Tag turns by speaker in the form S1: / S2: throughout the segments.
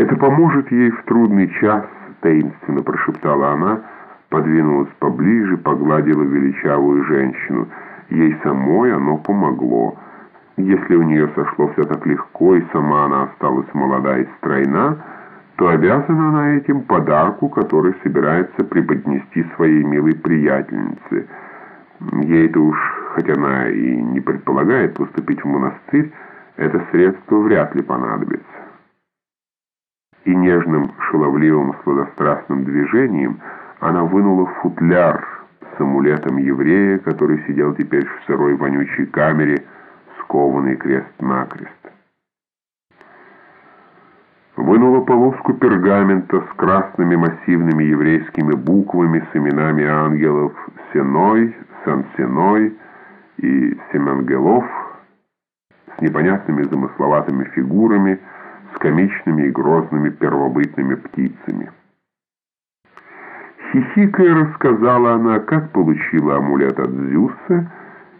S1: «Это поможет ей в трудный час», — таинственно прошептала она, подвинулась поближе, погладила величавую женщину. Ей самой оно помогло. Если у нее сошло все так легко, и сама она осталась молода и стройна, то обязана она этим подарку, который собирается преподнести своей милой приятельнице. Ей-то уж, хотя она и не предполагает поступить в монастырь, это средство вряд ли понадобится. И нежным, шаловливым, сладострастным движением она вынула футляр с амулетом еврея, который сидел теперь в сырой вонючей камере, скованный крест-накрест. Вынула полоску пергамента с красными массивными еврейскими буквами с именами ангелов Сеной, Сан-Сеной и Семенгелов с непонятными замысловатыми фигурами, с комичными и грозными первобытными птицами. Хихикая рассказала она, как получила амулет от Зюса,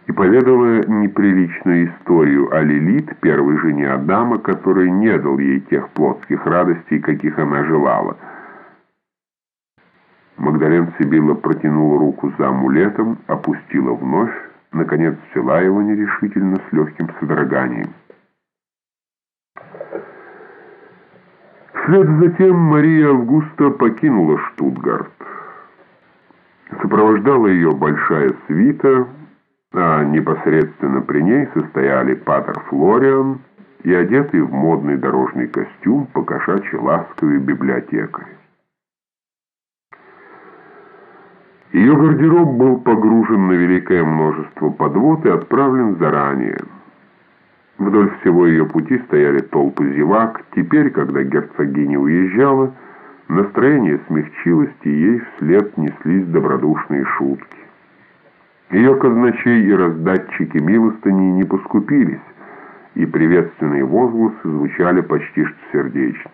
S1: и поведала неприличную историю о Лилит, первой жене Адама, который не дал ей тех плотских радостей, каких она желала. Магдален Сибилла протянула руку за амулетом, опустила вновь, наконец взяла его нерешительно с легким содроганием. Вслед за тем Мария Августа покинула Штутгарт. Сопровождала ее большая свита, а непосредственно при ней состояли Патер Флориан и одетый в модный дорожный костюм покошачий ласковый библиотекарь. Ее гардероб был погружен на великое множество подвод и отправлен заранее. Вдоль всего ее пути стояли толпы зевак. Теперь, когда герцогиня уезжала, настроение смягчилось, и ей вслед неслись добродушные шутки. Ее казначей и раздатчики милостыней не поскупились, и приветственные возгласы звучали почти что сердечно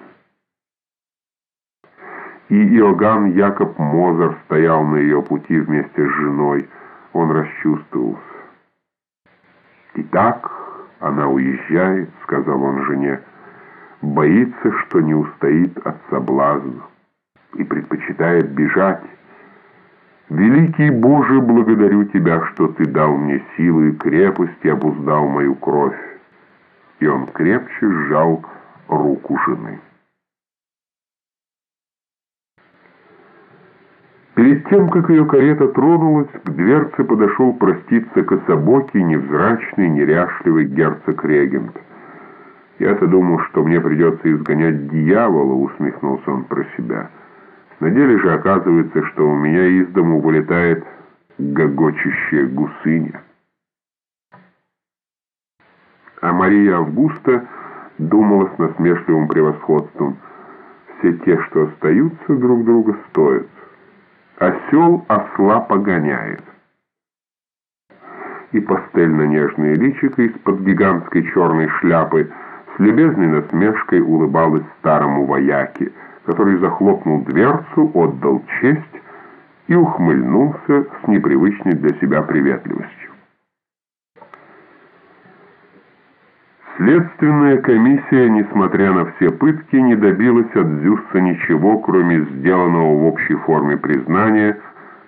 S1: и Иоганн Якоб Мозер стоял на ее пути вместе с женой. Он расчувствовался. «Итак, она уезжает», — сказал он жене, — «боится, что не устоит от соблазна и предпочитает бежать. Великий Боже, благодарю Тебя, что Ты дал мне силы и крепость и обуздал мою кровь». И он крепче сжал руку жены. Перед тем, как ее карета тронулась, к дверце подошел проститься кособокий, невзрачный, неряшливый герцог-регент. «Я-то думал, что мне придется изгонять дьявола», — усмехнулся он про себя. «На деле же оказывается, что у меня из дому вылетает гогочущая гусыня». А Мария Августа думала с насмешливым превосходством. «Все те, что остаются, друг друга стоят». Осел осла погоняет. И пастельно-нежное личико из-под гигантской черной шляпы с любезной насмешкой улыбалось старому вояке, который захлопнул дверцу, отдал честь и ухмыльнулся с непривычной для себя приветливостью. Следственная комиссия, несмотря на все пытки, не добилась от Зюсса ничего, кроме сделанного в общей форме признания,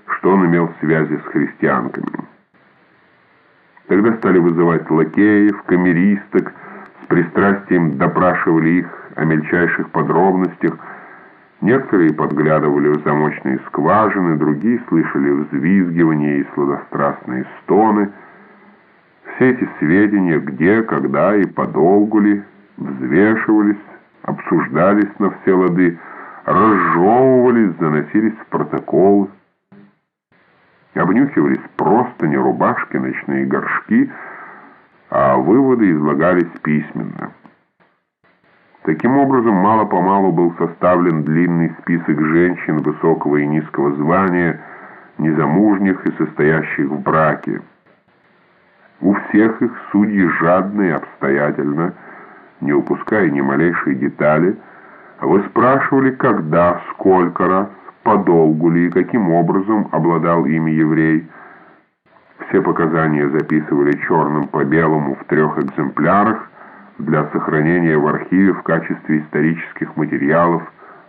S1: что он имел связи с христианками. Тогда стали вызывать лакеев, камеристок, с пристрастием допрашивали их о мельчайших подробностях, некоторые подглядывали в замочные скважины, другие слышали взвизгивания и сладострастные стоны – все эти сведения, где, когда и подолгу ли, взвешивались, обсуждались на все лады, разжевывались, заносились в протоколы, обнюхивались просто не рубашки, ночные горшки, а выводы излагались письменно. Таким образом, мало-помалу был составлен длинный список женщин высокого и низкого звания, незамужних и состоящих в браке. У всех их судьи жадно и обстоятельно, не упуская ни малейшей детали, вы спрашивали, когда, сколько раз, подолгу ли и каким образом обладал ими еврей. Все показания записывали черным по белому в трех экземплярах, для сохранения в архиве в качестве исторических материалов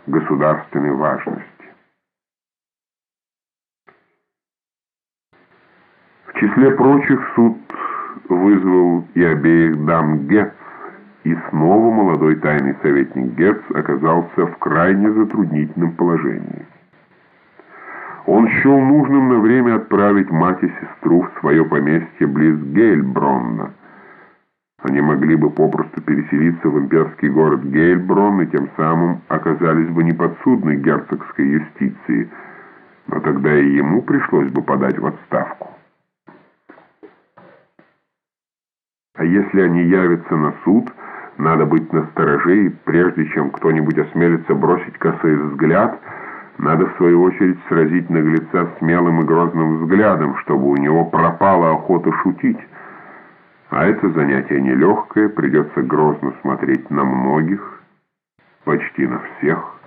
S1: государственной важности. В числе прочих суд вызвал и обеих дам Гетц, и снова молодой тайный советник Гетц оказался в крайне затруднительном положении. Он счел нужным на время отправить мать и сестру в свое поместье близ Гейльбронна. Они могли бы попросту переселиться в имперский город Гейльбронн и тем самым оказались бы неподсудны герцогской юстиции, но тогда и ему пришлось бы подать в отставку. А если они явятся на суд, надо быть настороже, и прежде чем кто-нибудь осмелится бросить косой взгляд – надо, в свою очередь, сразить наглеца смелым и грозным взглядом, чтобы у него пропала охота шутить. А это занятие нелегкое, придется грозно смотреть на многих, почти на всех.